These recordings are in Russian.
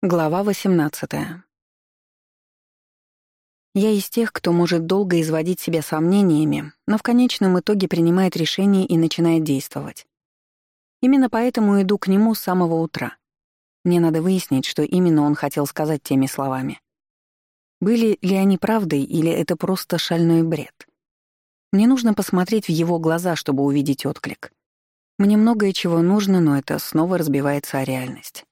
Глава 18. Я из тех, кто может долго изводить себя сомнениями, но в конечном итоге принимает решение и начинает действовать. Именно поэтому иду к нему с самого утра. Мне надо выяснить, что именно он хотел сказать теми словами. Были ли они правдой или это просто шальной бред? Мне нужно посмотреть в его глаза, чтобы увидеть отклик. Мне многое чего нужно, но это снова разбивается о реальность.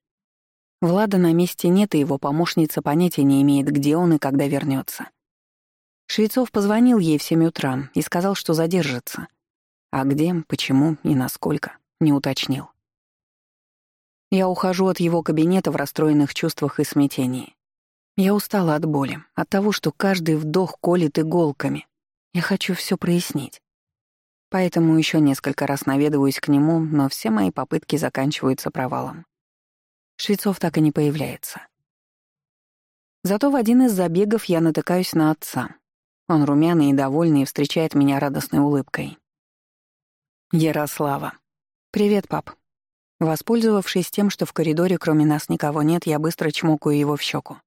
Влада на месте нет, и его помощница понятия не имеет, где он и когда вернется. Швецов позвонил ей в семь утра и сказал, что задержится. А где, почему и насколько, не уточнил. Я ухожу от его кабинета в расстроенных чувствах и смятении. Я устала от боли, от того, что каждый вдох колет иголками. Я хочу все прояснить. Поэтому еще несколько раз наведываюсь к нему, но все мои попытки заканчиваются провалом. Швецов так и не появляется. Зато в один из забегов я натыкаюсь на отца. Он румяный и довольный и встречает меня радостной улыбкой. «Ярослава. Привет, пап». Воспользовавшись тем, что в коридоре кроме нас никого нет, я быстро чмокаю его в щеку.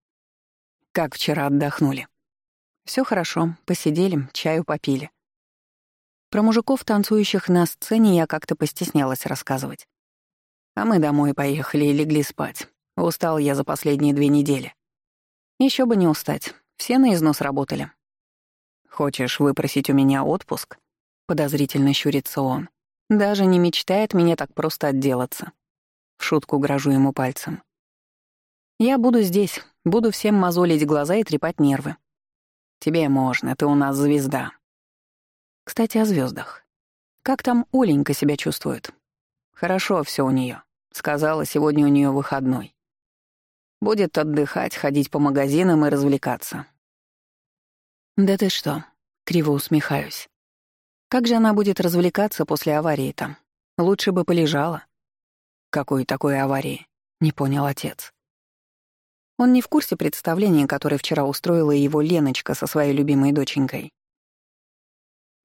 «Как вчера отдохнули?» Все хорошо, посидели, чаю попили». Про мужиков, танцующих на сцене, я как-то постеснялась рассказывать. А мы домой поехали и легли спать. Устал я за последние две недели. Еще бы не устать. Все на износ работали. «Хочешь выпросить у меня отпуск?» Подозрительно щурится он. Даже не мечтает меня так просто отделаться. В шутку грожу ему пальцем. «Я буду здесь, буду всем мозолить глаза и трепать нервы. Тебе можно, ты у нас звезда». Кстати, о звездах. Как там Оленька себя чувствует? Хорошо все у нее. Сказала, сегодня у нее выходной. Будет отдыхать, ходить по магазинам и развлекаться. Да ты что? Криво усмехаюсь. Как же она будет развлекаться после аварии там? Лучше бы полежала. Какой такой аварии? Не понял отец. Он не в курсе представления, которое вчера устроила его Леночка со своей любимой доченькой.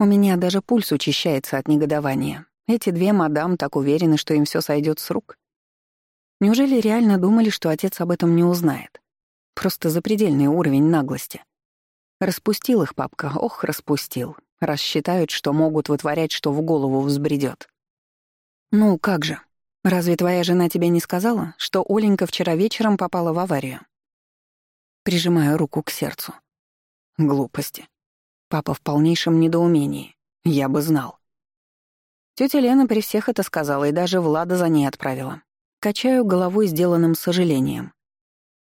У меня даже пульс учащается от негодования. Эти две мадам так уверены, что им все сойдет с рук. Неужели реально думали, что отец об этом не узнает? Просто запредельный уровень наглости. Распустил их папка, ох, распустил. Раз считают, что могут вытворять, что в голову взбредет. Ну, как же? Разве твоя жена тебе не сказала, что Оленька вчера вечером попала в аварию? Прижимаю руку к сердцу. Глупости. Папа в полнейшем недоумении. Я бы знал. Тётя Лена при всех это сказала и даже Влада за ней отправила. Качаю головой сделанным сожалением.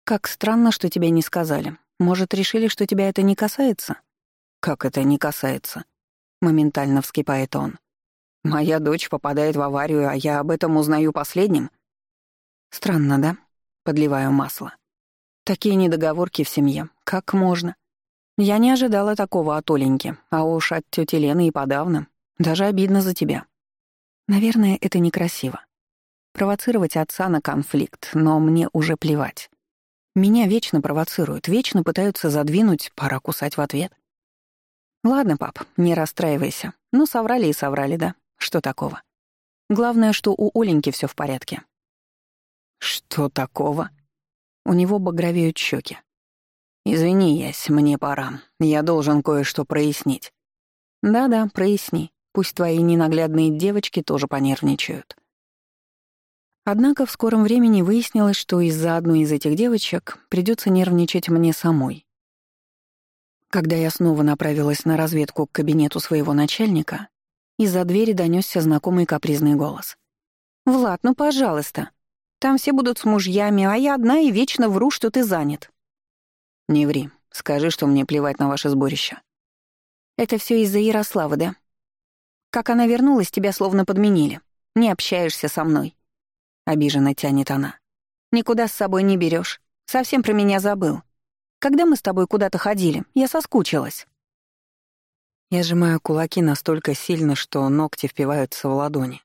«Как странно, что тебе не сказали. Может, решили, что тебя это не касается?» «Как это не касается?» Моментально вскипает он. «Моя дочь попадает в аварию, а я об этом узнаю последним?» «Странно, да?» Подливаю масло. «Такие недоговорки в семье. Как можно?» «Я не ожидала такого от Оленьки, а уж от тети Лены и подавно. Даже обидно за тебя. Наверное, это некрасиво. Провоцировать отца на конфликт, но мне уже плевать. Меня вечно провоцируют, вечно пытаются задвинуть, пора кусать в ответ. Ладно, пап, не расстраивайся. Ну, соврали и соврали, да? Что такого? Главное, что у Оленьки все в порядке. Что такого? У него багровеют щеки. Извини, Ясь, мне пора. Я должен кое-что прояснить. Да-да, проясни. Пусть твои ненаглядные девочки тоже понервничают. Однако в скором времени выяснилось, что из-за одной из этих девочек придется нервничать мне самой. Когда я снова направилась на разведку к кабинету своего начальника, из-за двери донесся знакомый капризный голос. «Влад, ну пожалуйста. Там все будут с мужьями, а я одна и вечно вру, что ты занят». «Не ври. Скажи, что мне плевать на ваше сборище». «Это все из-за Ярославы, да?» Как она вернулась, тебя словно подменили. Не общаешься со мной. Обиженно тянет она. Никуда с собой не берешь. Совсем про меня забыл. Когда мы с тобой куда-то ходили, я соскучилась. Я сжимаю кулаки настолько сильно, что ногти впиваются в ладони.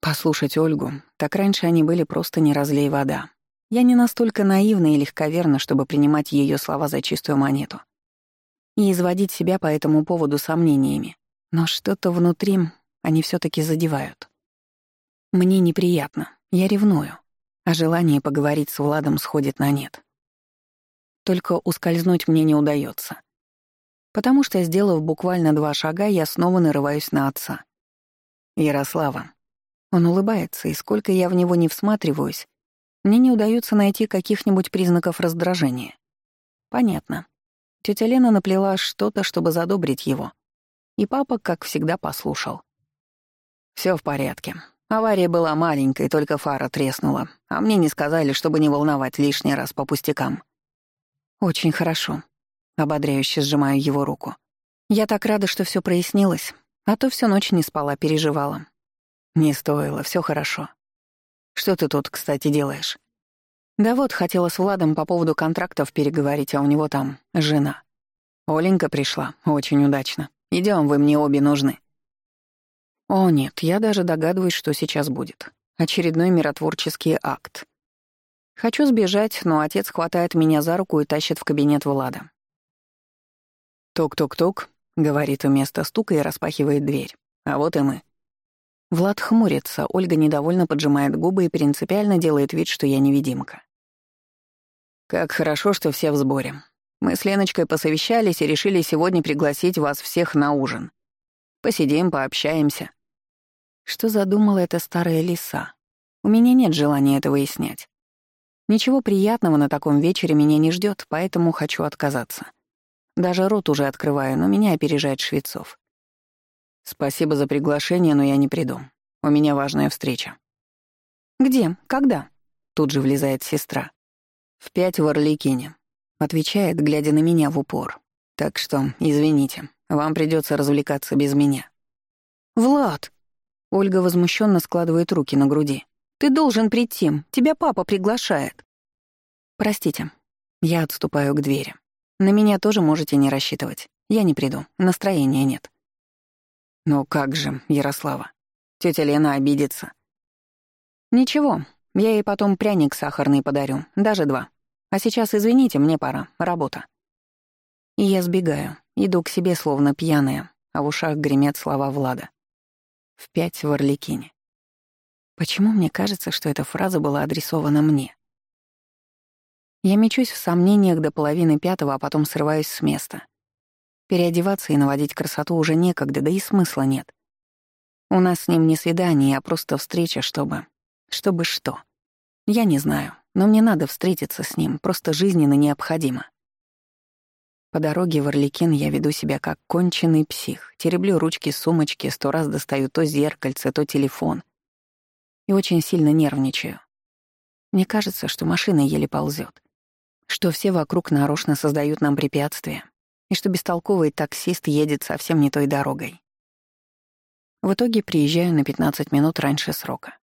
Послушать Ольгу, так раньше они были просто не разлей вода. Я не настолько наивна и легковерна, чтобы принимать ее слова за чистую монету. И изводить себя по этому поводу сомнениями. Но что-то внутри они все таки задевают. Мне неприятно, я ревную. а желание поговорить с Владом сходит на нет. Только ускользнуть мне не удается. Потому что, сделав буквально два шага, я снова нарываюсь на отца. Ярослава. Он улыбается, и сколько я в него не всматриваюсь, мне не удается найти каких-нибудь признаков раздражения. Понятно. Тетя Лена наплела что-то, чтобы задобрить его. И папа, как всегда, послушал. Все в порядке. Авария была маленькой, только фара треснула. А мне не сказали, чтобы не волновать лишний раз по пустякам. Очень хорошо. Ободряюще сжимаю его руку. Я так рада, что все прояснилось. А то всю ночь не спала, переживала. Не стоило, все хорошо. Что ты тут, кстати, делаешь? Да вот, хотела с Владом по поводу контрактов переговорить, а у него там жена. Оленька пришла, очень удачно. Идем, вы мне обе нужны. О нет, я даже догадываюсь, что сейчас будет. Очередной миротворческий акт. Хочу сбежать, но отец хватает меня за руку и тащит в кабинет Влада. «Тук-тук-тук», — говорит вместо стука и распахивает дверь. «А вот и мы». Влад хмурится, Ольга недовольно поджимает губы и принципиально делает вид, что я невидимка. «Как хорошо, что все в сборе. Мы с Леночкой посовещались и решили сегодня пригласить вас всех на ужин. Посидим, пообщаемся. Что задумала эта старая лиса? У меня нет желания это выяснять. Ничего приятного на таком вечере меня не ждет, поэтому хочу отказаться. Даже рот уже открываю, но меня опережает Швецов. Спасибо за приглашение, но я не приду. У меня важная встреча. Где? Когда? Тут же влезает сестра. В пять в Орликине. Отвечает, глядя на меня в упор. Так что, извините, вам придется развлекаться без меня. Влад! Ольга возмущенно складывает руки на груди. «Ты должен прийти. Тебя папа приглашает». «Простите». Я отступаю к двери. На меня тоже можете не рассчитывать. Я не приду. Настроения нет. «Ну как же, Ярослава? Тетя Лена обидится». «Ничего. Я ей потом пряник сахарный подарю. Даже два. А сейчас, извините, мне пора. Работа». И я сбегаю. Иду к себе, словно пьяная, а в ушах гремят слова Влада в пять в Орликине. Почему мне кажется, что эта фраза была адресована мне? Я мечусь в сомнениях до половины пятого, а потом срываюсь с места. Переодеваться и наводить красоту уже некогда, да и смысла нет. У нас с ним не свидание, а просто встреча, чтобы... Чтобы что? Я не знаю, но мне надо встретиться с ним, просто жизненно необходимо. По дороге в Орликин я веду себя как конченый псих. Тереблю ручки сумочки, сто раз достаю то зеркальце, то телефон. И очень сильно нервничаю. Мне кажется, что машина еле ползет, Что все вокруг нарочно создают нам препятствия. И что бестолковый таксист едет совсем не той дорогой. В итоге приезжаю на 15 минут раньше срока.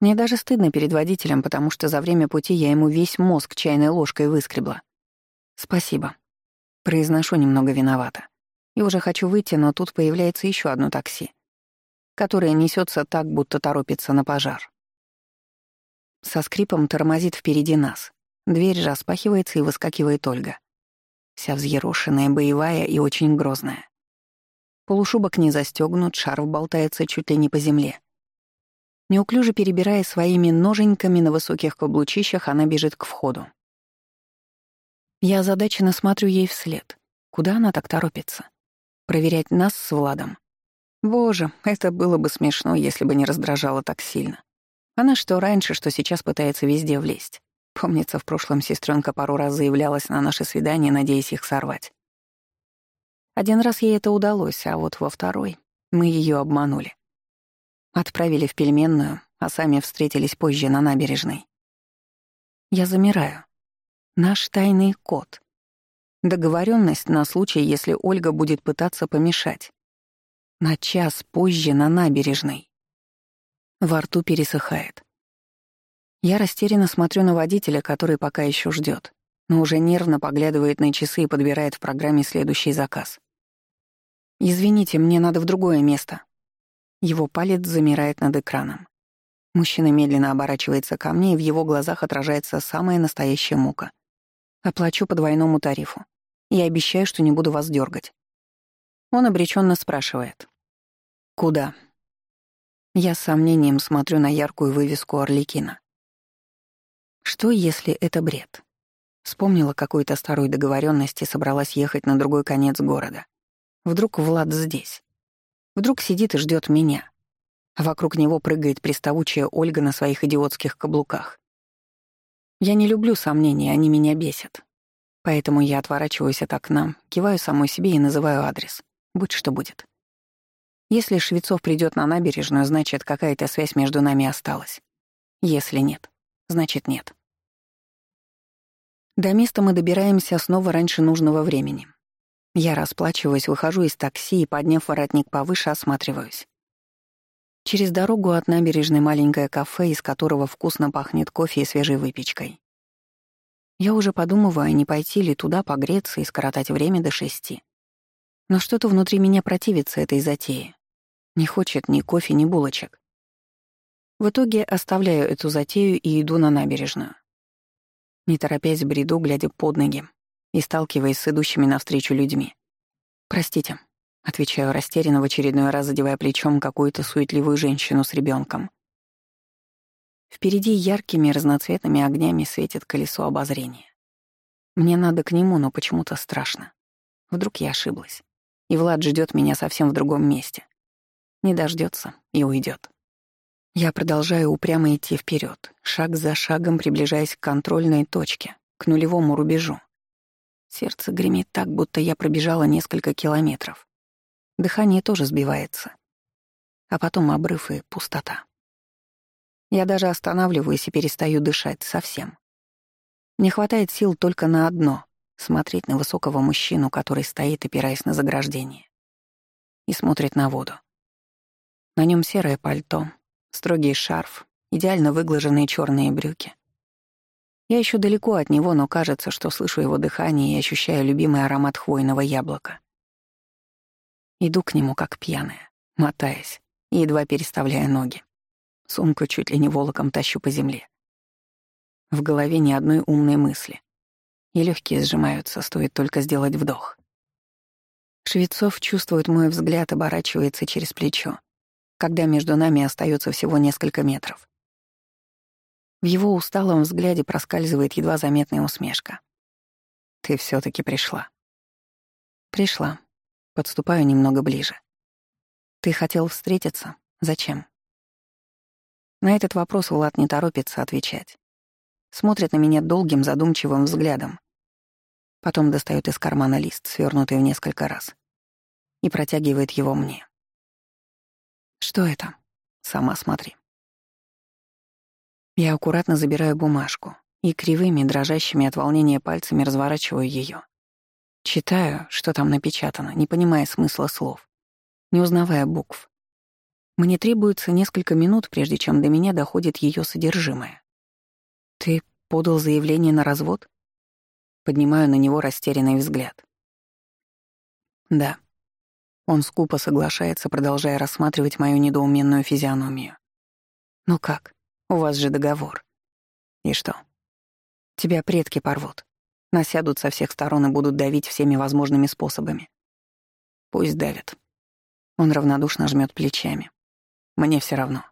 Мне даже стыдно перед водителем, потому что за время пути я ему весь мозг чайной ложкой выскребла. «Спасибо». Произношу немного виновата. И уже хочу выйти, но тут появляется еще одно такси, которое несется так, будто торопится на пожар. Со скрипом тормозит впереди нас. Дверь распахивается и выскакивает Ольга. Вся взъерошенная, боевая и очень грозная. Полушубок не застегнут, шарф болтается чуть ли не по земле. Неуклюже перебирая своими ноженьками на высоких каблучищах, она бежит к входу. Я озадаченно смотрю ей вслед. Куда она так торопится? Проверять нас с Владом? Боже, это было бы смешно, если бы не раздражало так сильно. Она что раньше, что сейчас пытается везде влезть. Помнится, в прошлом сестренка пару раз заявлялась на наше свидание, надеясь их сорвать. Один раз ей это удалось, а вот во второй мы ее обманули. Отправили в пельменную, а сами встретились позже на набережной. Я замираю. Наш тайный код. Договоренность на случай, если Ольга будет пытаться помешать. На час позже на набережной. Во рту пересыхает. Я растерянно смотрю на водителя, который пока еще ждет, но уже нервно поглядывает на часы и подбирает в программе следующий заказ. «Извините, мне надо в другое место». Его палец замирает над экраном. Мужчина медленно оборачивается ко мне, и в его глазах отражается самая настоящая мука. Оплачу по двойному тарифу. Я обещаю, что не буду вас дергать. Он обреченно спрашивает. «Куда?» Я с сомнением смотрю на яркую вывеску Орликина. Что, если это бред? Вспомнила какую-то старую договоренность и собралась ехать на другой конец города. Вдруг Влад здесь. Вдруг сидит и ждет меня. Вокруг него прыгает приставучая Ольга на своих идиотских каблуках. Я не люблю сомнений, они меня бесят. Поэтому я отворачиваюсь от окна, киваю самой себе и называю адрес. Будь что будет. Если Швецов придет на набережную, значит, какая-то связь между нами осталась. Если нет, значит нет. До места мы добираемся снова раньше нужного времени. Я расплачиваюсь, выхожу из такси и, подняв воротник повыше, осматриваюсь. Через дорогу от набережной маленькое кафе, из которого вкусно пахнет кофе и свежей выпечкой. Я уже подумываю, не пойти ли туда погреться и скоротать время до шести. Но что-то внутри меня противится этой затее. Не хочет ни кофе, ни булочек. В итоге оставляю эту затею и иду на набережную не торопясь бреду, глядя под ноги и сталкиваясь с идущими навстречу людьми. «Простите», — отвечаю растерянно в очередной раз, задевая плечом какую-то суетливую женщину с ребенком. Впереди яркими разноцветными огнями светит колесо обозрения. Мне надо к нему, но почему-то страшно. Вдруг я ошиблась. И Влад ждет меня совсем в другом месте. Не дождется и уйдет. Я продолжаю упрямо идти вперед, шаг за шагом приближаясь к контрольной точке, к нулевому рубежу. Сердце гремит так, будто я пробежала несколько километров. Дыхание тоже сбивается. А потом обрыв и пустота. Я даже останавливаюсь и перестаю дышать совсем. Не хватает сил только на одно — смотреть на высокого мужчину, который стоит, опираясь на заграждение. И смотрит на воду. На нем серое пальто, строгий шарф, идеально выглаженные черные брюки. Я еще далеко от него, но кажется, что слышу его дыхание и ощущаю любимый аромат хвойного яблока. Иду к нему как пьяная, мотаясь едва переставляя ноги. Сумку чуть ли не волоком тащу по земле. В голове ни одной умной мысли. И легкие сжимаются, стоит только сделать вдох. Швецов чувствует мой взгляд, оборачивается через плечо когда между нами остается всего несколько метров. В его усталом взгляде проскальзывает едва заметная усмешка. «Ты все таки пришла». «Пришла. Подступаю немного ближе. Ты хотел встретиться? Зачем?» На этот вопрос Влад не торопится отвечать. Смотрит на меня долгим задумчивым взглядом. Потом достает из кармана лист, свернутый в несколько раз, и протягивает его мне. Что это? Сама смотри. Я аккуратно забираю бумажку и кривыми, дрожащими от волнения пальцами разворачиваю ее. Читаю, что там напечатано, не понимая смысла слов, не узнавая букв. Мне требуется несколько минут, прежде чем до меня доходит ее содержимое. «Ты подал заявление на развод?» Поднимаю на него растерянный взгляд. «Да», он скупо соглашается, продолжая рассматривать мою недоуменную физиономию. «Ну как? У вас же договор». «И что?» «Тебя предки порвут. Насядут со всех сторон и будут давить всеми возможными способами». «Пусть давят». Он равнодушно жмет плечами. «Мне все равно.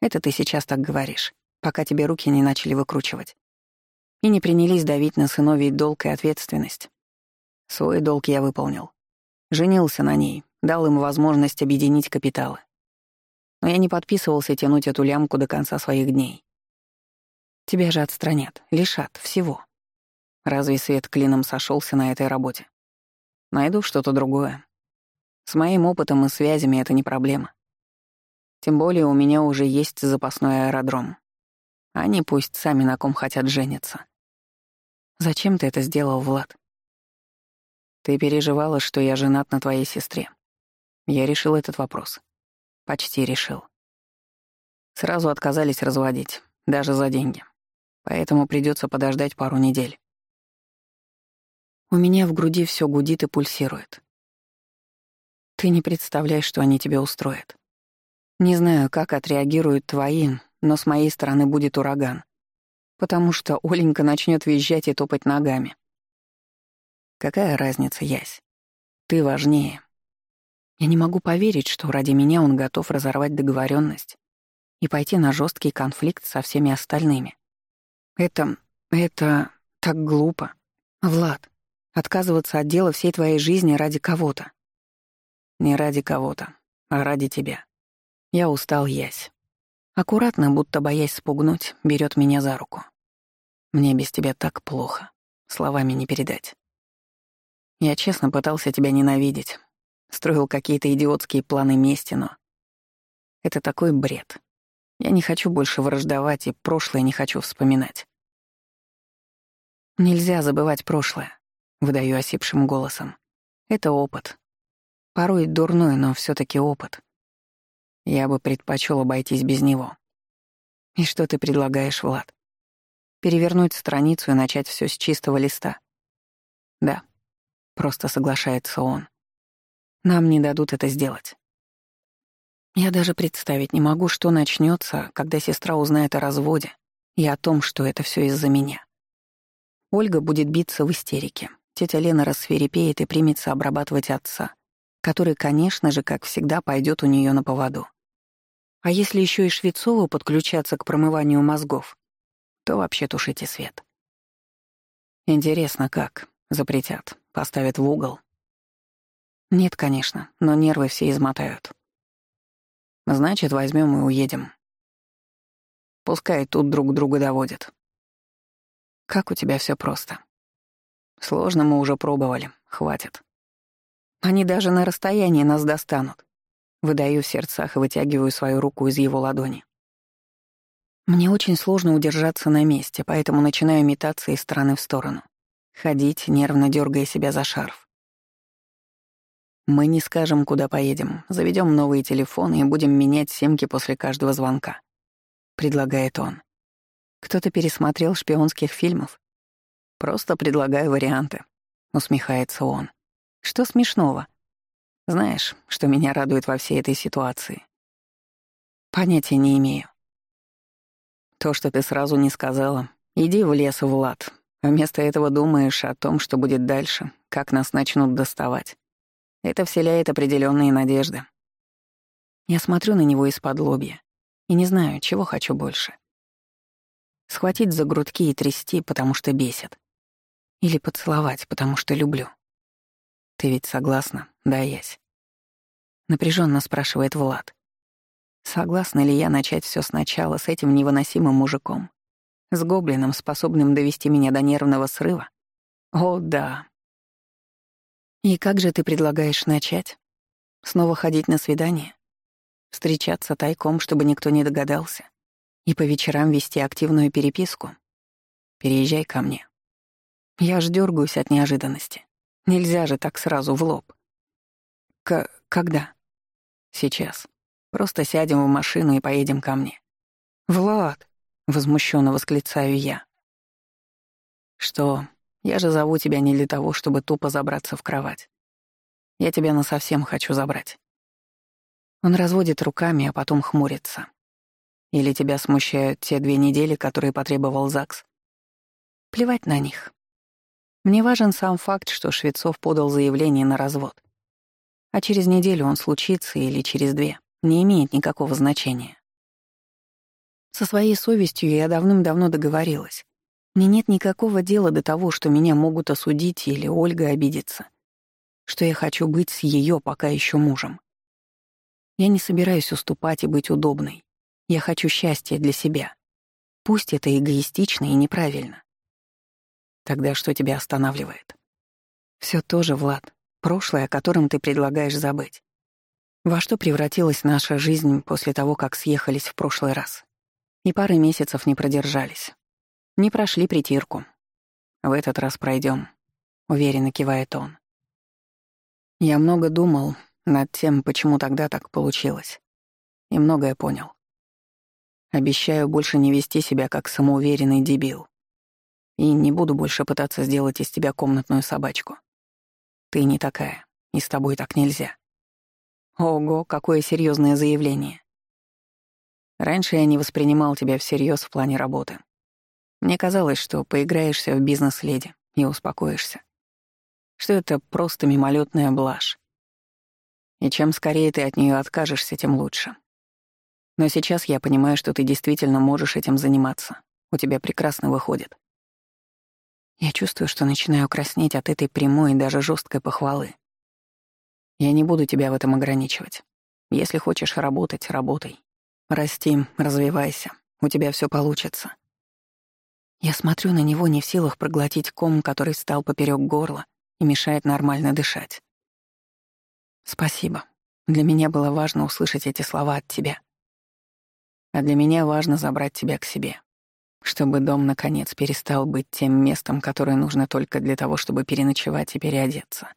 Это ты сейчас так говоришь, пока тебе руки не начали выкручивать. И не принялись давить на сыновей долг и ответственность. Свой долг я выполнил. Женился на ней, дал им возможность объединить капиталы. Но я не подписывался тянуть эту лямку до конца своих дней. Тебя же отстранят, лишат всего. Разве свет клином сошелся на этой работе? Найду что-то другое. С моим опытом и связями это не проблема. Тем более у меня уже есть запасной аэродром. Они пусть сами на ком хотят жениться. Зачем ты это сделал, Влад? Ты переживала, что я женат на твоей сестре. Я решил этот вопрос. Почти решил. Сразу отказались разводить, даже за деньги. Поэтому придется подождать пару недель. У меня в груди все гудит и пульсирует. Ты не представляешь, что они тебе устроят. Не знаю, как отреагируют твои, но с моей стороны будет ураган. Потому что Оленька начнет визжать и топать ногами. Какая разница, Ясь? Ты важнее. Я не могу поверить, что ради меня он готов разорвать договоренность и пойти на жесткий конфликт со всеми остальными. Это... это... так глупо. Влад, отказываться от дела всей твоей жизни ради кого-то. Не ради кого-то, а ради тебя. Я устал, Ясь. Аккуратно, будто боясь спугнуть, берет меня за руку. Мне без тебя так плохо. Словами не передать. Я честно пытался тебя ненавидеть. Строил какие-то идиотские планы мести, но... Это такой бред. Я не хочу больше враждовать и прошлое не хочу вспоминать. Нельзя забывать прошлое, выдаю осипшим голосом. Это опыт. Порой дурной, но все таки опыт. Я бы предпочел обойтись без него. И что ты предлагаешь, Влад? Перевернуть страницу и начать все с чистого листа? Да, просто соглашается он. Нам не дадут это сделать. Я даже представить не могу, что начнется, когда сестра узнает о разводе и о том, что это все из-за меня. Ольга будет биться в истерике. Тетя Лена рассверепеет и примется обрабатывать отца, который, конечно же, как всегда, пойдет у нее на поводу. А если еще и Швецову подключаться к промыванию мозгов, то вообще тушите свет. Интересно, как? Запретят, поставят в угол. Нет, конечно, но нервы все измотают. Значит, возьмем и уедем. Пускай тут друг друга доводят. Как у тебя все просто. Сложно мы уже пробовали, хватит. Они даже на расстоянии нас достанут. Выдаю в сердцах и вытягиваю свою руку из его ладони. Мне очень сложно удержаться на месте, поэтому начинаю метаться из стороны в сторону. Ходить, нервно дергая себя за шарф. Мы не скажем, куда поедем, заведем новые телефоны и будем менять симки после каждого звонка», — предлагает он. «Кто-то пересмотрел шпионских фильмов?» «Просто предлагаю варианты», — усмехается он. «Что смешного?» «Знаешь, что меня радует во всей этой ситуации?» «Понятия не имею». «То, что ты сразу не сказала. Иди в лес, Влад. Вместо этого думаешь о том, что будет дальше, как нас начнут доставать. Это вселяет определенные надежды. Я смотрю на него из-под лобья и не знаю, чего хочу больше. Схватить за грудки и трясти, потому что бесит. Или поцеловать, потому что люблю. Ты ведь согласна, да, Ясь? Напряженно спрашивает Влад. Согласна ли я начать все сначала с этим невыносимым мужиком? С гоблином, способным довести меня до нервного срыва? О, да, «И как же ты предлагаешь начать? Снова ходить на свидание? Встречаться тайком, чтобы никто не догадался? И по вечерам вести активную переписку? Переезжай ко мне. Я ж дергаюсь от неожиданности. Нельзя же так сразу в лоб. К... когда? Сейчас. Просто сядем в машину и поедем ко мне. «Влад!» — возмущенно восклицаю я. «Что, я же зову тебя не для того, чтобы тупо забраться в кровать. Я тебя насовсем хочу забрать. Он разводит руками, а потом хмурится. Или тебя смущают те две недели, которые потребовал ЗАГС? Плевать на них. Мне важен сам факт, что Швецов подал заявление на развод. А через неделю он случится или через две. Не имеет никакого значения. Со своей совестью я давным-давно договорилась. Мне нет никакого дела до того, что меня могут осудить или Ольга обидится. Что я хочу быть с ее пока еще мужем. Я не собираюсь уступать и быть удобной. Я хочу счастья для себя. Пусть это эгоистично и неправильно. Тогда что тебя останавливает? Все тоже, Влад, прошлое, о котором ты предлагаешь забыть. Во что превратилась наша жизнь после того, как съехались в прошлый раз? И пары месяцев не продержались. Не прошли притирку. В этот раз пройдем, уверенно кивает он. Я много думал над тем, почему тогда так получилось. И многое понял. Обещаю больше не вести себя как самоуверенный дебил. И не буду больше пытаться сделать из тебя комнатную собачку. Ты не такая, и с тобой так нельзя. Ого, какое серьезное заявление. Раньше я не воспринимал тебя всерьез в плане работы. Мне казалось, что поиграешься в бизнес-леди и успокоишься. Что это просто мимолетная блажь. И чем скорее ты от нее откажешься, тем лучше. Но сейчас я понимаю, что ты действительно можешь этим заниматься, У тебя прекрасно выходит. Я чувствую, что начинаю краснеть от этой прямой и даже жесткой похвалы. Я не буду тебя в этом ограничивать. Если хочешь работать, работай. Расти, развивайся. У тебя все получится. Я смотрю на него не в силах проглотить ком, который встал поперек горла и мешает нормально дышать. Спасибо. Для меня было важно услышать эти слова от тебя. А для меня важно забрать тебя к себе чтобы дом, наконец, перестал быть тем местом, которое нужно только для того, чтобы переночевать и переодеться.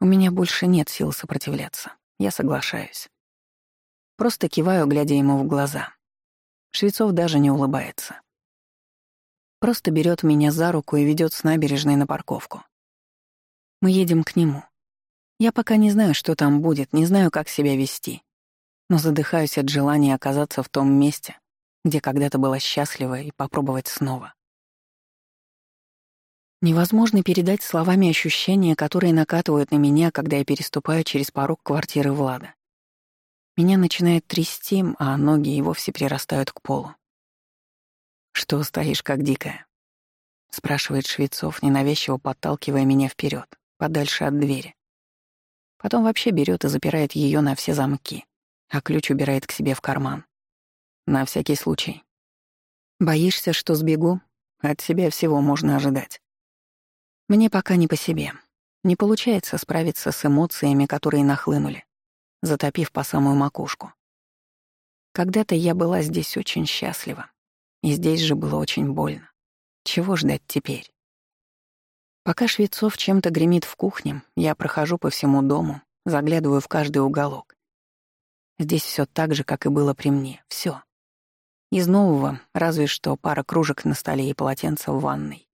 У меня больше нет сил сопротивляться. Я соглашаюсь. Просто киваю, глядя ему в глаза. Швецов даже не улыбается. Просто берет меня за руку и ведет с набережной на парковку. Мы едем к нему. Я пока не знаю, что там будет, не знаю, как себя вести, но задыхаюсь от желания оказаться в том месте, где когда-то была счастлива, и попробовать снова. Невозможно передать словами ощущения, которые накатывают на меня, когда я переступаю через порог квартиры Влада. Меня начинает трясти, а ноги и вовсе прирастают к полу. «Что стоишь, как дикая?» — спрашивает Швецов, ненавязчиво подталкивая меня вперед, подальше от двери. Потом вообще берет и запирает ее на все замки, а ключ убирает к себе в карман. На всякий случай. Боишься, что сбегу? От себя всего можно ожидать. Мне пока не по себе. Не получается справиться с эмоциями, которые нахлынули, затопив по самую макушку. Когда-то я была здесь очень счастлива, и здесь же было очень больно. Чего ждать теперь? Пока Швецов чем-то гремит в кухне, я прохожу по всему дому, заглядываю в каждый уголок. Здесь все так же, как и было при мне. Все. Из нового, разве что пара кружек на столе и полотенца в ванной.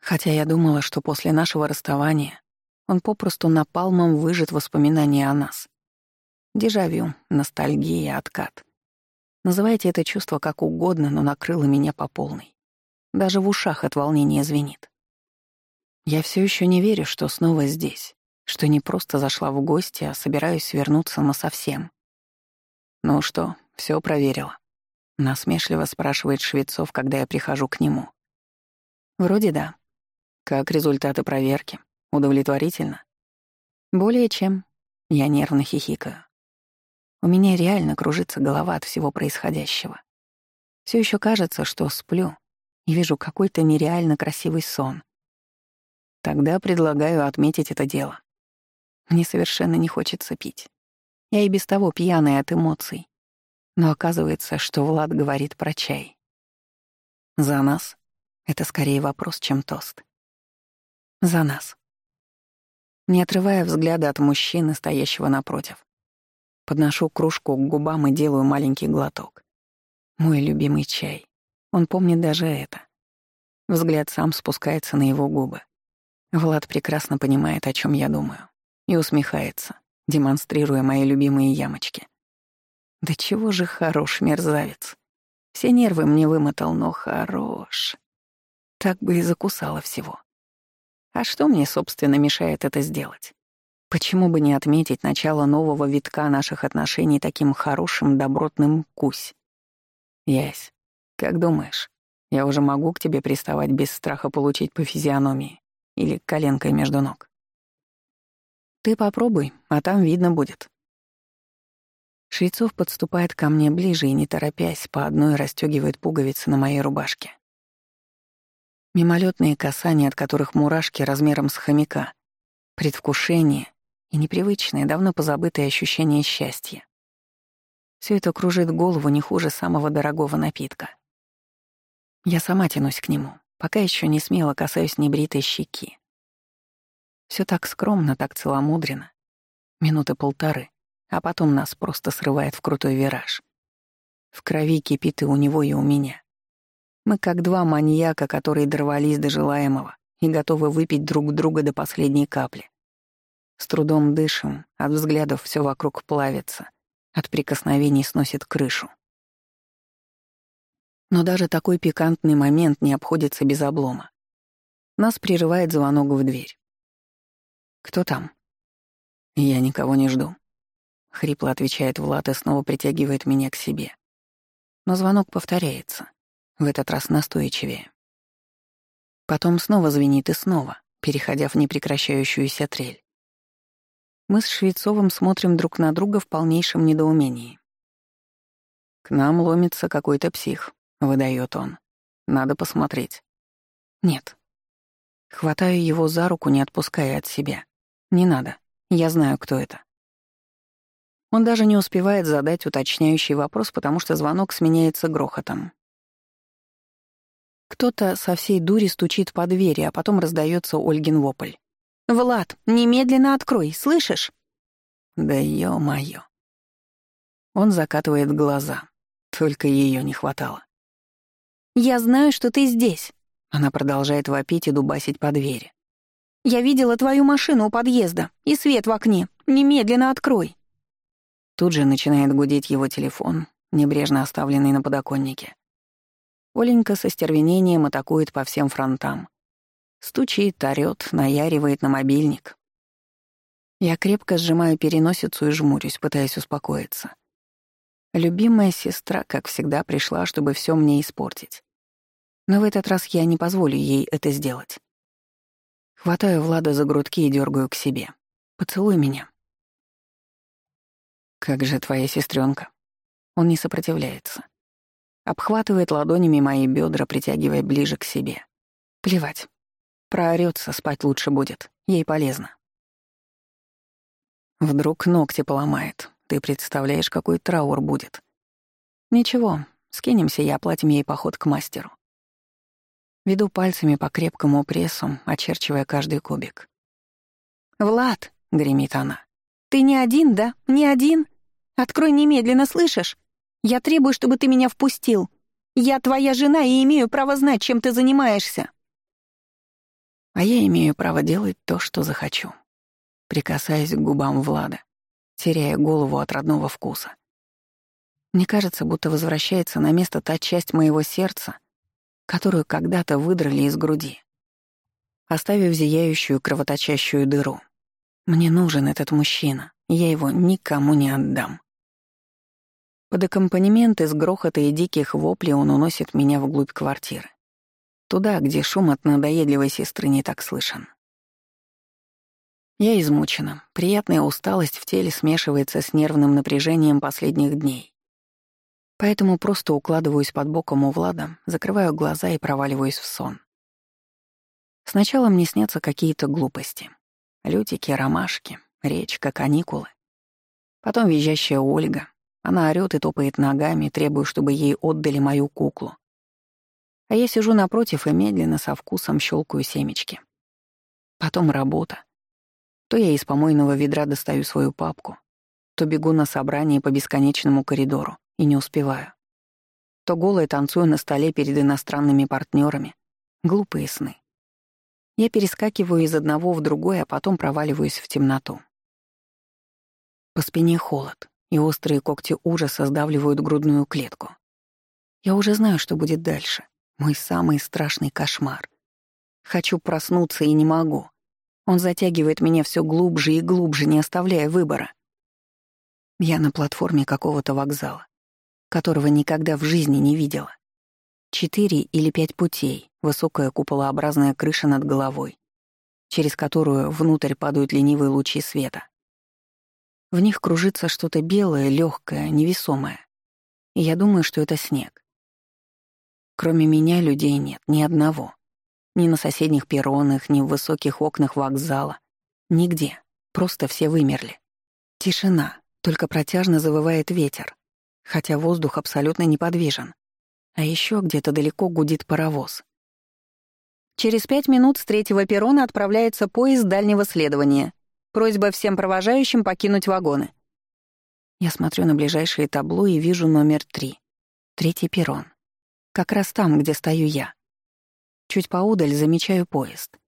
Хотя я думала, что после нашего расставания он попросту напалмом выжит воспоминания о нас. Дежавю, ностальгия, откат. Называйте это чувство как угодно, но накрыло меня по полной. Даже в ушах от волнения звенит. Я все еще не верю, что снова здесь, что не просто зашла в гости, а собираюсь вернуться насовсем. Ну что, все проверила. Насмешливо спрашивает Швецов, когда я прихожу к нему. Вроде да. Как результаты проверки? Удовлетворительно? Более чем. Я нервно хихикаю. У меня реально кружится голова от всего происходящего. Все еще кажется, что сплю и вижу какой-то нереально красивый сон. Тогда предлагаю отметить это дело. Мне совершенно не хочется пить. Я и без того пьяная от эмоций. Но оказывается, что Влад говорит про чай. За нас? Это скорее вопрос, чем тост. За нас. Не отрывая взгляда от мужчины, стоящего напротив. Подношу кружку к губам и делаю маленький глоток. Мой любимый чай. Он помнит даже это. Взгляд сам спускается на его губы. Влад прекрасно понимает, о чем я думаю, и усмехается, демонстрируя мои любимые ямочки. Да чего же хорош мерзавец. Все нервы мне вымотал, но хорош. Так бы и закусала всего. А что мне, собственно, мешает это сделать? Почему бы не отметить начало нового витка наших отношений таким хорошим, добротным кусь? Ясь, как думаешь, я уже могу к тебе приставать без страха получить по физиономии или коленкой между ног? Ты попробуй, а там видно будет. Швецов подступает ко мне ближе и, не торопясь, по одной расстёгивает пуговицы на моей рубашке. Мимолетные касания, от которых мурашки размером с хомяка, предвкушение и непривычное, давно позабытое ощущение счастья. Все это кружит голову не хуже самого дорогого напитка. Я сама тянусь к нему, пока еще не смело касаюсь небритой щеки. Все так скромно, так целомудренно. Минуты полторы — а потом нас просто срывает в крутой вираж. В крови кипит и у него, и у меня. Мы как два маньяка, которые дорвались до желаемого и готовы выпить друг друга до последней капли. С трудом дышим, от взглядов все вокруг плавится, от прикосновений сносит крышу. Но даже такой пикантный момент не обходится без облома. Нас прерывает звонок в дверь. «Кто там?» «Я никого не жду», — хрипло отвечает Влад и снова притягивает меня к себе. Но звонок повторяется, в этот раз настойчивее. Потом снова звенит и снова, переходя в непрекращающуюся трель. Мы с Швецовым смотрим друг на друга в полнейшем недоумении. «К нам ломится какой-то псих», — выдает он. «Надо посмотреть». «Нет». Хватаю его за руку, не отпуская от себя. «Не надо. Я знаю, кто это». Он даже не успевает задать уточняющий вопрос, потому что звонок сменяется грохотом. Кто-то со всей дури стучит по двери, а потом раздается Ольгин вопль. «Влад, немедленно открой, слышишь?» «Да ё-моё». Он закатывает глаза. Только ее не хватало. «Я знаю, что ты здесь», — она продолжает вопить и дубасить по двери. «Я видела твою машину у подъезда и свет в окне. Немедленно открой». Тут же начинает гудеть его телефон, небрежно оставленный на подоконнике. Оленька со стервенением атакует по всем фронтам. Стучит, орёт, наяривает на мобильник. Я крепко сжимаю переносицу и жмурюсь, пытаясь успокоиться. Любимая сестра, как всегда, пришла, чтобы все мне испортить. Но в этот раз я не позволю ей это сделать. Хватаю Влада за грудки и дергаю к себе. «Поцелуй меня». «Как же твоя сестренка? Он не сопротивляется. Обхватывает ладонями мои бедра, притягивая ближе к себе. Плевать. Проорётся, спать лучше будет. Ей полезно. Вдруг ногти поломает. Ты представляешь, какой траур будет. Ничего, скинемся и оплатим ей поход к мастеру. Веду пальцами по крепкому прессу, очерчивая каждый кубик. «Влад!» — гремит она. «Ты не один, да? Не один? Открой немедленно, слышишь? Я требую, чтобы ты меня впустил. Я твоя жена и имею право знать, чем ты занимаешься». А я имею право делать то, что захочу. Прикасаясь к губам Влада, теряя голову от родного вкуса. Мне кажется, будто возвращается на место та часть моего сердца, которую когда-то выдрали из груди, оставив зияющую кровоточащую дыру. Мне нужен этот мужчина, я его никому не отдам. Под аккомпанемент из грохота и диких воплей он уносит меня вглубь квартиры. Туда, где шум от надоедливой сестры не так слышен. Я измучена. Приятная усталость в теле смешивается с нервным напряжением последних дней. Поэтому просто укладываюсь под боком у Влада, закрываю глаза и проваливаюсь в сон. Сначала мне снятся какие-то глупости. Лютики, ромашки, речка, каникулы. Потом визжащая Ольга, она орёт и топает ногами, требуя, чтобы ей отдали мою куклу. А я сижу напротив и медленно со вкусом щелкаю семечки. Потом работа. То я из помойного ведра достаю свою папку, то бегу на собрание по бесконечному коридору и не успеваю. То голая танцую на столе перед иностранными партнерами. Глупые сны. Я перескакиваю из одного в другой, а потом проваливаюсь в темноту. По спине холод и острые когти ужаса сдавливают грудную клетку. Я уже знаю, что будет дальше. Мой самый страшный кошмар. Хочу проснуться и не могу. Он затягивает меня все глубже и глубже, не оставляя выбора. Я на платформе какого-то вокзала, которого никогда в жизни не видела. Четыре или пять путей, высокая куполообразная крыша над головой, через которую внутрь падают ленивые лучи света. В них кружится что-то белое, легкое, невесомое. И я думаю, что это снег. Кроме меня людей нет, ни одного. Ни на соседних перронах, ни в высоких окнах вокзала. Нигде. Просто все вымерли. Тишина, только протяжно завывает ветер, хотя воздух абсолютно неподвижен. А еще где-то далеко гудит паровоз. Через пять минут с третьего перрона отправляется поезд дальнего следования. Просьба всем провожающим покинуть вагоны. Я смотрю на ближайшее табло и вижу номер три. Третий перрон. Как раз там, где стою я. Чуть поудаль замечаю поезд.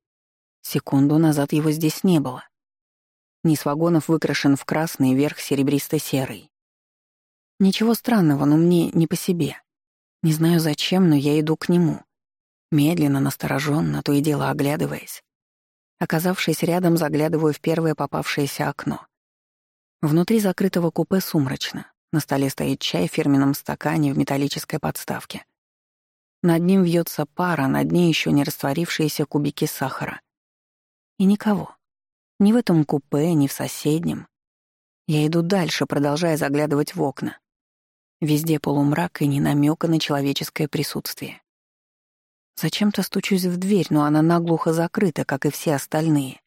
Секунду назад его здесь не было. Низ вагонов выкрашен в красный, верх серебристо-серый. Ничего странного, но мне не по себе. Не знаю зачем, но я иду к нему. Медленно, настороженно, то и дело оглядываясь. Оказавшись рядом, заглядываю в первое попавшееся окно. Внутри закрытого купе сумрачно. На столе стоит чай в фирменном стакане в металлической подставке. Над ним вьется пара, над ней еще не растворившиеся кубики сахара. И никого. Ни в этом купе, ни в соседнем. Я иду дальше, продолжая заглядывать в окна. Везде полумрак и ни намека на человеческое присутствие. Зачем-то стучусь в дверь, но она наглухо закрыта, как и все остальные.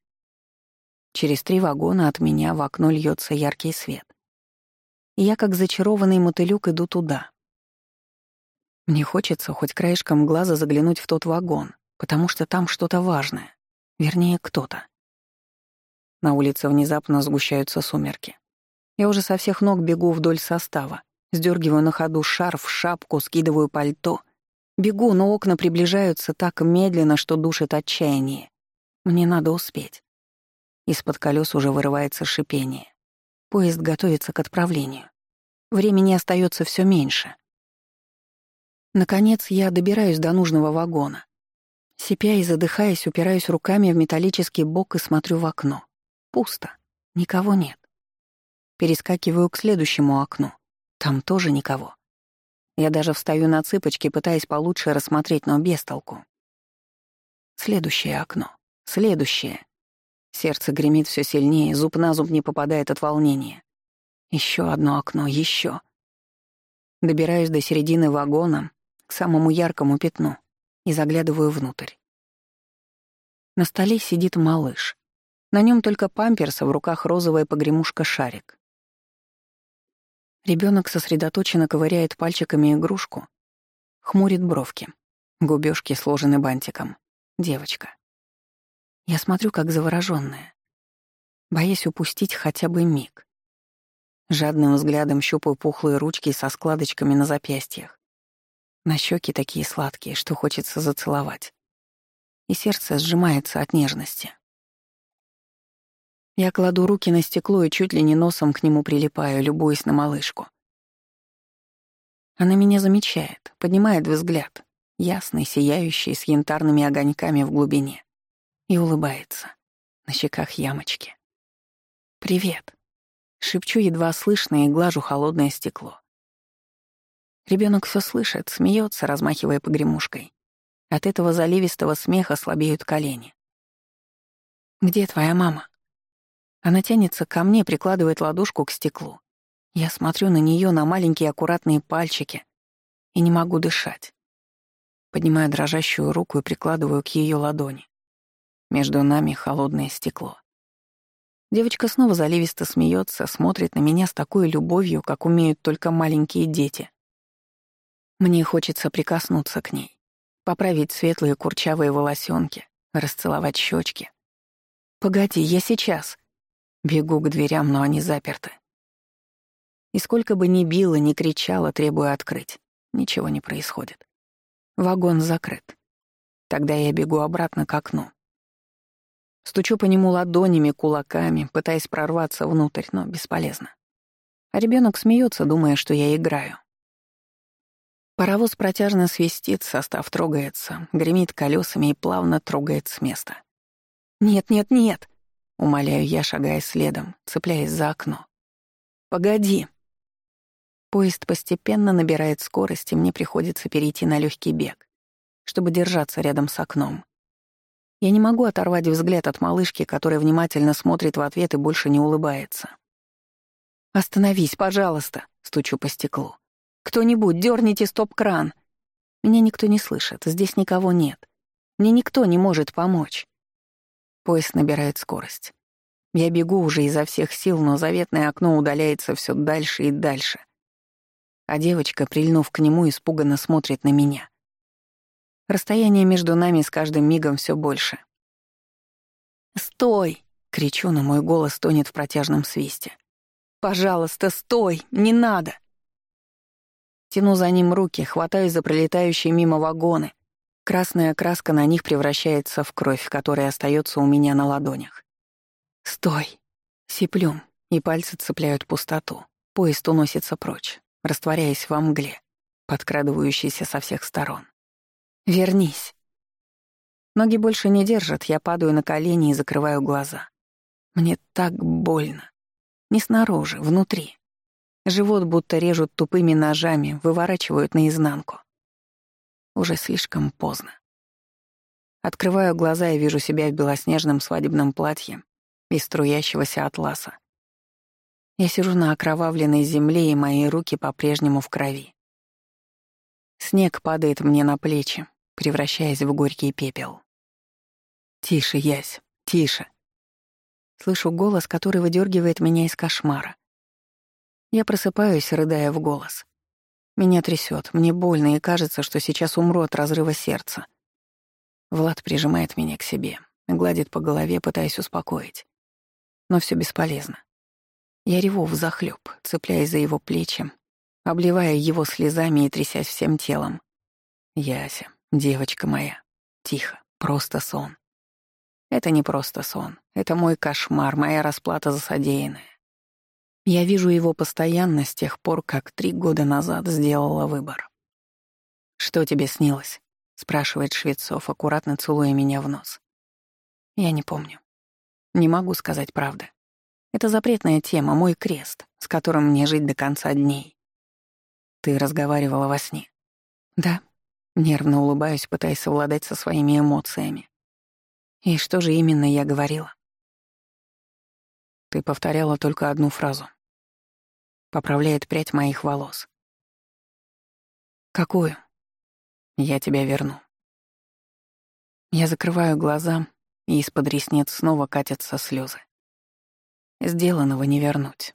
Через три вагона от меня в окно льется яркий свет. И я, как зачарованный мотылюк, иду туда. Мне хочется хоть краешком глаза заглянуть в тот вагон, потому что там что-то важное. Вернее, кто-то. На улице внезапно сгущаются сумерки. Я уже со всех ног бегу вдоль состава, сдергиваю на ходу шарф, шапку, скидываю пальто. Бегу, но окна приближаются так медленно, что душит отчаяние. Мне надо успеть. Из-под колес уже вырывается шипение. Поезд готовится к отправлению. Времени остается все меньше. Наконец я добираюсь до нужного вагона. Сипя и задыхаясь, упираюсь руками в металлический бок и смотрю в окно. Пусто. Никого нет. Перескакиваю к следующему окну. Там тоже никого. Я даже встаю на цыпочки, пытаясь получше рассмотреть, но без толку. Следующее окно. Следующее. Сердце гремит все сильнее, зуб на зуб не попадает от волнения. Еще одно окно, еще. Добираюсь до середины вагона, самому яркому пятну, и заглядываю внутрь. На столе сидит малыш. На нем только памперса, в руках розовая погремушка-шарик. Ребенок сосредоточенно ковыряет пальчиками игрушку, хмурит бровки. Губёшки сложены бантиком. Девочка. Я смотрю, как заворожённая, боясь упустить хотя бы миг. Жадным взглядом щупаю пухлые ручки со складочками на запястьях. На щеки такие сладкие, что хочется зацеловать. И сердце сжимается от нежности. Я кладу руки на стекло и чуть ли не носом к нему прилипаю, любуясь на малышку. Она меня замечает, поднимает взгляд, ясный, сияющий, с янтарными огоньками в глубине и улыбается. На щеках ямочки. «Привет», — шепчу едва слышно и глажу холодное стекло. Ребенок все слышит, смеется, размахивая погремушкой. От этого заливистого смеха слабеют колени. «Где твоя мама?» Она тянется ко мне, прикладывает ладошку к стеклу. Я смотрю на нее на маленькие аккуратные пальчики и не могу дышать. Поднимаю дрожащую руку и прикладываю к ее ладони. Между нами холодное стекло. Девочка снова заливисто смеется, смотрит на меня с такой любовью, как умеют только маленькие дети. Мне хочется прикоснуться к ней, поправить светлые курчавые волосенки, расцеловать щечки. «Погоди, я сейчас!» Бегу к дверям, но они заперты. И сколько бы ни било, ни кричало, требуя открыть, ничего не происходит. Вагон закрыт. Тогда я бегу обратно к окну. Стучу по нему ладонями, кулаками, пытаясь прорваться внутрь, но бесполезно. А ребенок смеется, думая, что я играю. Паровоз протяжно свистит, состав трогается, гремит колесами и плавно трогает с места. «Нет, нет, нет!» — умоляю я, шагая следом, цепляясь за окно. «Погоди!» Поезд постепенно набирает скорость, и мне приходится перейти на легкий бег, чтобы держаться рядом с окном. Я не могу оторвать взгляд от малышки, которая внимательно смотрит в ответ и больше не улыбается. «Остановись, пожалуйста», — стучу по стеклу. «Кто-нибудь, дерните стоп-кран». Меня никто не слышит, здесь никого нет. Мне никто не может помочь. Поезд набирает скорость. Я бегу уже изо всех сил, но заветное окно удаляется все дальше и дальше. А девочка, прильнув к нему, испуганно смотрит на меня. Расстояние между нами с каждым мигом все больше. «Стой!» — кричу, но мой голос тонет в протяжном свисте. «Пожалуйста, стой! Не надо!» Тяну за ним руки, хватаюсь за пролетающие мимо вагоны. Красная краска на них превращается в кровь, которая остается у меня на ладонях. «Стой!» — сиплю, и пальцы цепляют пустоту. Поезд уносится прочь, растворяясь во мгле, подкрадывающейся со всех сторон. Вернись. Ноги больше не держат, я падаю на колени и закрываю глаза. Мне так больно. Не снаружи, внутри. Живот будто режут тупыми ножами, выворачивают наизнанку. Уже слишком поздно. Открываю глаза и вижу себя в белоснежном свадебном платье из струящегося атласа. Я сижу на окровавленной земле, и мои руки по-прежнему в крови. Снег падает мне на плечи, превращаясь в горький пепел. «Тише, Ясь, тише!» Слышу голос, который выдергивает меня из кошмара. Я просыпаюсь, рыдая в голос. Меня трясет, мне больно, и кажется, что сейчас умру от разрыва сердца. Влад прижимает меня к себе, гладит по голове, пытаясь успокоить. Но все бесполезно. Я реву взахлёб, цепляясь за его плечи, обливая его слезами и трясясь всем телом. Яся, девочка моя, тихо, просто сон. Это не просто сон, это мой кошмар, моя расплата за содеянное. Я вижу его постоянно с тех пор, как три года назад сделала выбор. «Что тебе снилось?» — спрашивает Швецов, аккуратно целуя меня в нос. Я не помню. Не могу сказать правды. Это запретная тема, мой крест, с которым мне жить до конца дней. Ты разговаривала во сне. Да. Нервно улыбаюсь, пытаясь совладать со своими эмоциями. И что же именно я говорила? Ты повторяла только одну фразу. Поправляет прядь моих волос. Какую? Я тебя верну. Я закрываю глаза, и из-под ресниц снова катятся слезы. Сделанного не вернуть.